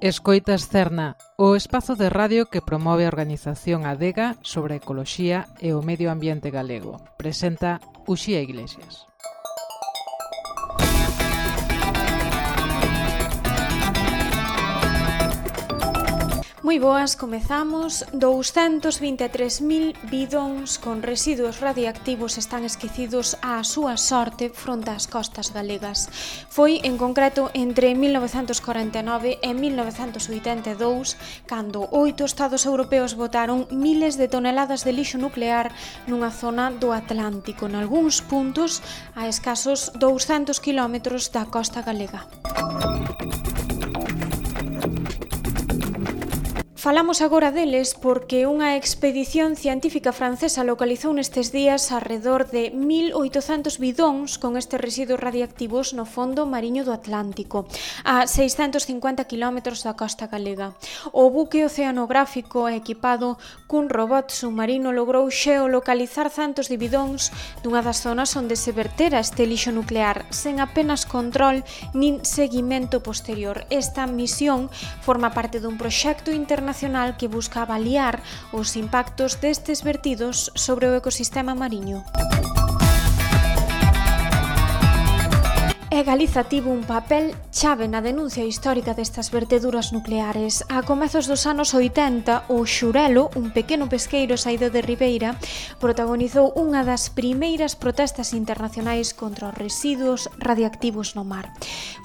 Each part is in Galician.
Escoitas Cerna, o espazo de radio que promove a organización Adega sobre a ecoloxía e o medio ambiente galego. Presenta Uxía Iglesias. Moi boas, comezamos. 223.000 bidóns con residuos radiactivos están esquecidos á súa sorte fronte ás costas galegas. Foi, en concreto, entre 1949 e 1982, cando oito estados europeos botaron miles de toneladas de lixo nuclear nunha zona do Atlántico, en algúns puntos a escasos 200 km da costa galega. Falamos agora deles porque unha expedición científica francesa localizou nestes días alrededor de 1.800 bidóns con estes residuos radiactivos no fondo mariño do Atlántico, a 650 km da costa galega. O buque oceanográfico equipado cun robot submarino logrou xeolocalizar centos de bidóns dunha das zonas onde se vertera este lixo nuclear sen apenas control nin seguimento posterior. Esta misión forma parte dun proxecto internacional internacional que busca avaliar os impactos destes vertidos sobre o ecosistema mariño. e Galiza tivo un papel chave na denuncia histórica destas verteduras nucleares. A comezos dos anos 80, o Xurelo, un pequeno pesqueiro saído de Ribeira, protagonizou unha das primeiras protestas internacionais contra os residuos radiactivos no mar.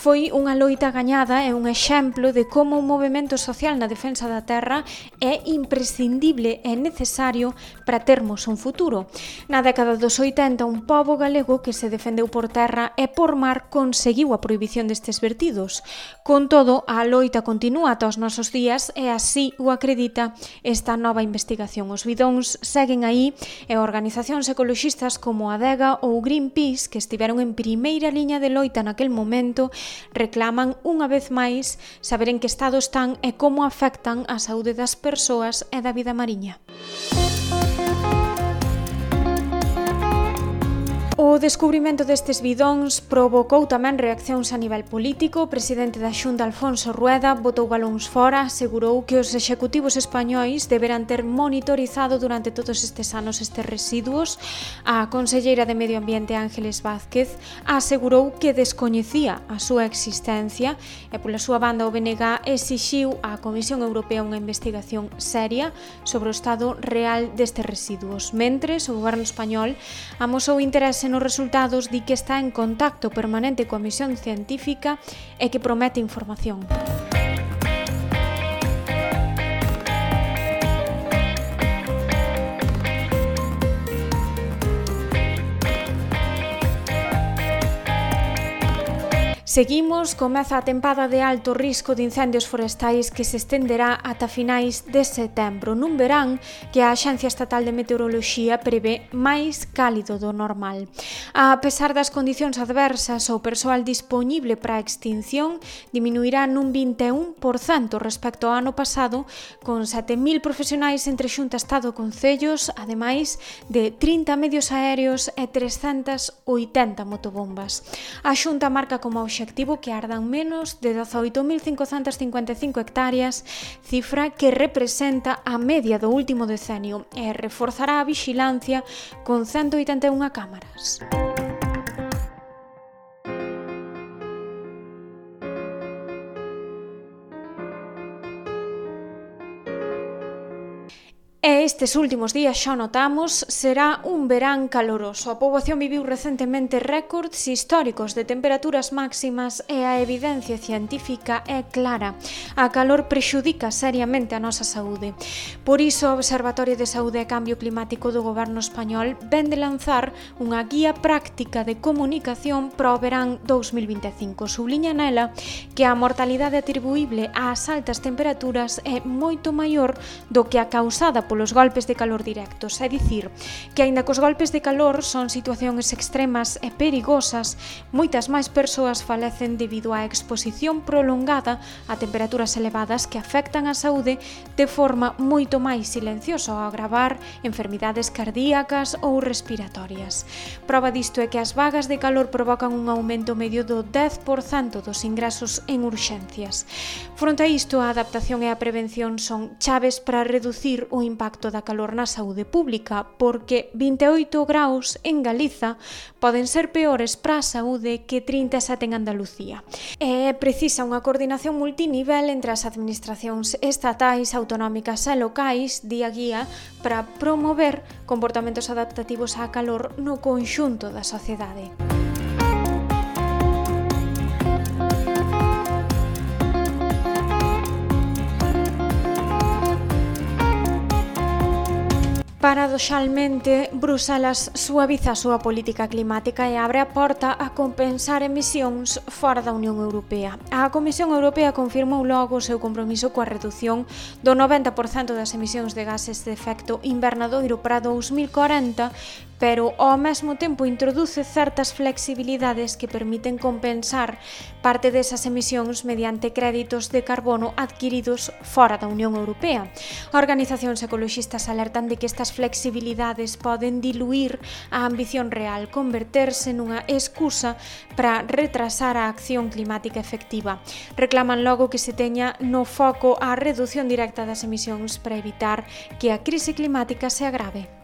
Foi unha loita gañada e un exemplo de como un movimento social na defensa da Terra é imprescindible e necesario para termos un futuro. Na década dos 80, un pobo galego que se defendeu por terra e por mar con conseguiu a prohibición destes vertidos. Con todo, a loita continúa ata os nosos días e así o acredita esta nova investigación. Os bidóns seguen aí e organizacións ecoloxistas como a DEGA ou Greenpeace, que estiveron en primeira liña de loita naquel momento, reclaman unha vez máis saber en que estado están e como afectan a saúde das persoas e da vida mariña. Música O descubrimento destes bidóns provocou tamén reaccións a nivel político. O presidente da Xunta, Alfonso Rueda, botou balóns fora, asegurou que os executivos españois deberán ter monitorizado durante todos estes anos estes residuos. A conselleira de Medio Ambiente, Ángeles Vázquez, asegurou que descoñecía a súa existencia e pola súa banda o BNG exixiu á Comisión Europea unha investigación seria sobre o estado real destes residuos. Mentres, o goberno español amosou interese verse nos resultados di que está en contacto permanente coa misión científica e que promete información. Seguimos, comeza a tempada de alto risco de incendios forestais que se estenderá ata finais de setembro, nun verán que a Axencia Estatal de Meteoroloxía prevé máis cálido do normal. A pesar das condicións adversas, o persoal dispoñible para a extinción diminuirá nun 21% respecto ao ano pasado, con 7.000 profesionais entre Xunta Estado e Concellos, ademais de 30 medios aéreos e 380 motobombas. A Xunta marca como obxectivo obxectivo que ardan menos de 18.555 hectáreas, cifra que representa a media do último decenio e reforzará a vixilancia con 181 cámaras. Música E estes últimos días xa notamos será un verán caloroso. A poboación viviu recentemente récords históricos de temperaturas máximas e a evidencia científica é clara. A calor prexudica seriamente a nosa saúde. Por iso, o Observatorio de Saúde e Cambio Climático do Goberno Español ven de lanzar unha guía práctica de comunicación para o verán 2025. Subliña nela que a mortalidade atribuíble ás altas temperaturas é moito maior do que a causada polos golpes de calor directos, é dicir, que aínda cos golpes de calor son situacións extremas e perigosas, moitas máis persoas falecen debido á exposición prolongada a temperaturas elevadas que afectan a saúde de forma moito máis silenciosa ao agravar enfermidades cardíacas ou respiratorias. Prova disto é que as vagas de calor provocan un aumento medio do 10% dos ingresos en urxencias. Fronte a isto, a adaptación e a prevención son chaves para reducir o impacto impacto da calor na saúde pública, porque 28 graus en Galiza poden ser peores para a saúde que 37 en Andalucía. E precisa unha coordinación multinivel entre as administracións estatais, autonómicas e locais, día a guía, para promover comportamentos adaptativos á calor no conxunto da sociedade. Paradoxalmente, Bruselas suaviza a súa política climática e abre a porta a compensar emisións fora da Unión Europea. A Comisión Europea confirmou logo o seu compromiso coa redución do 90% das emisións de gases de efecto invernadoiro para 2040 pero ao mesmo tempo introduce certas flexibilidades que permiten compensar parte desas emisións mediante créditos de carbono adquiridos fora da Unión Europea. Organizacións ecoloxistas alertan de que estas flexibilidades poden diluir a ambición real, converterse nunha excusa para retrasar a acción climática efectiva. Reclaman logo que se teña no foco a reducción directa das emisións para evitar que a crise climática se agrave.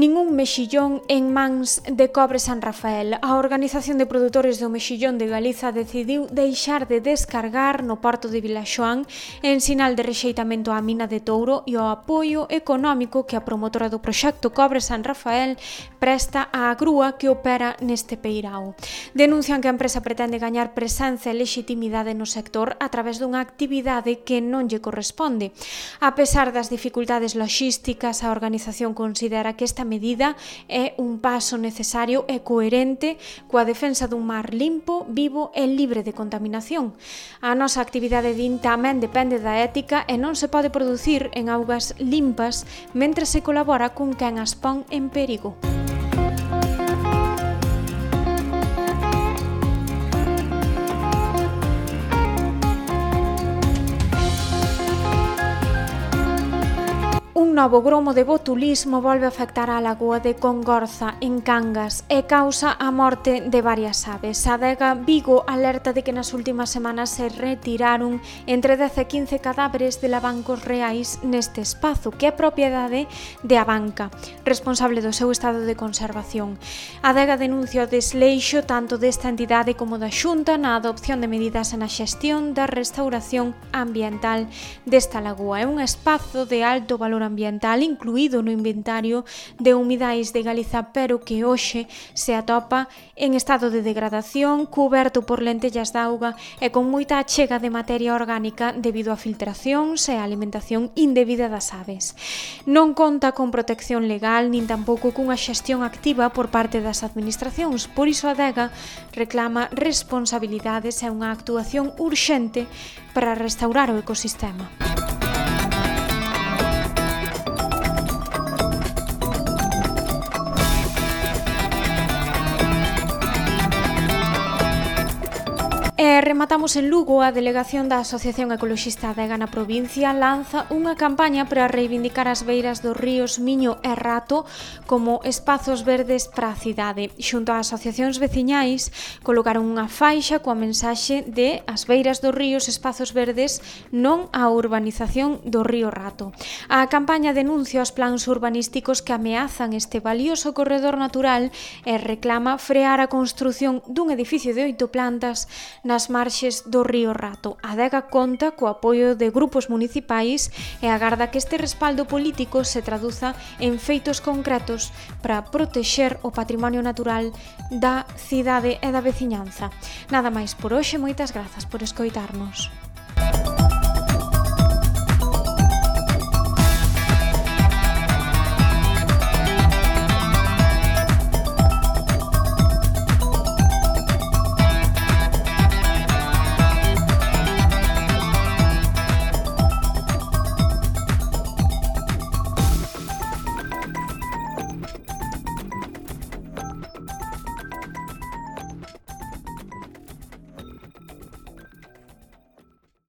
Ningún mexillón en mans de Cobre San Rafael. A Organización de Produtores do Mexillón de Galiza decidiu deixar de descargar no porto de Vilaxoán en sinal de rexeitamento á mina de Touro e ao apoio económico que a promotora do proxecto Cobre San Rafael presta á grúa que opera neste peirao. Denuncian que a empresa pretende gañar presenza e legitimidade no sector a través dunha actividade que non lle corresponde. A pesar das dificultades logísticas, a organización considera que esta medida é un paso necesario e coherente coa defensa dun mar limpo, vivo e libre de contaminación. A nosa actividade din tamén depende da ética e non se pode producir en augas limpas mentre se colabora con quen as pon en perigo. novo gromo de botulismo volve a afectar a lagoa de Congorza, en Cangas, e causa a morte de varias aves. A Dega Vigo alerta de que nas últimas semanas se retiraron entre 10 e 15 cadáveres de lavancos reais neste espazo, que é propiedade de Abanca, responsable do seu estado de conservación. A Dega denuncia o desleixo tanto desta entidade como da Xunta na adopción de medidas na xestión da restauración ambiental desta lagoa. É un espazo de alto valor ambiental ambiental incluído no inventario de humidais de Galiza, pero que hoxe se atopa en estado de degradación, cuberto por lentellas de auga e con moita achega de materia orgánica debido a filtracións e a alimentación indebida das aves. Non conta con protección legal nin tampouco cunha xestión activa por parte das administracións, por iso a DEGA reclama responsabilidades e unha actuación urxente para restaurar o ecosistema. rematamos en Lugo, a delegación da Asociación Ecoloxista de Gana Provincia lanza unha campaña para reivindicar as beiras dos ríos Miño e Rato como espazos verdes para a cidade. Xunto a asociacións veciñais colocaron unha faixa coa mensaxe de as beiras dos ríos espazos verdes non a urbanización do río Rato. A campaña denuncia os plans urbanísticos que ameazan este valioso corredor natural e reclama frear a construción dun edificio de oito plantas nas marxes do río Rato. A Dega conta co apoio de grupos municipais e agarda que este respaldo político se traduza en feitos concretos para protexer o patrimonio natural da cidade e da veciñanza. Nada máis por hoxe, moitas grazas por escoitarnos.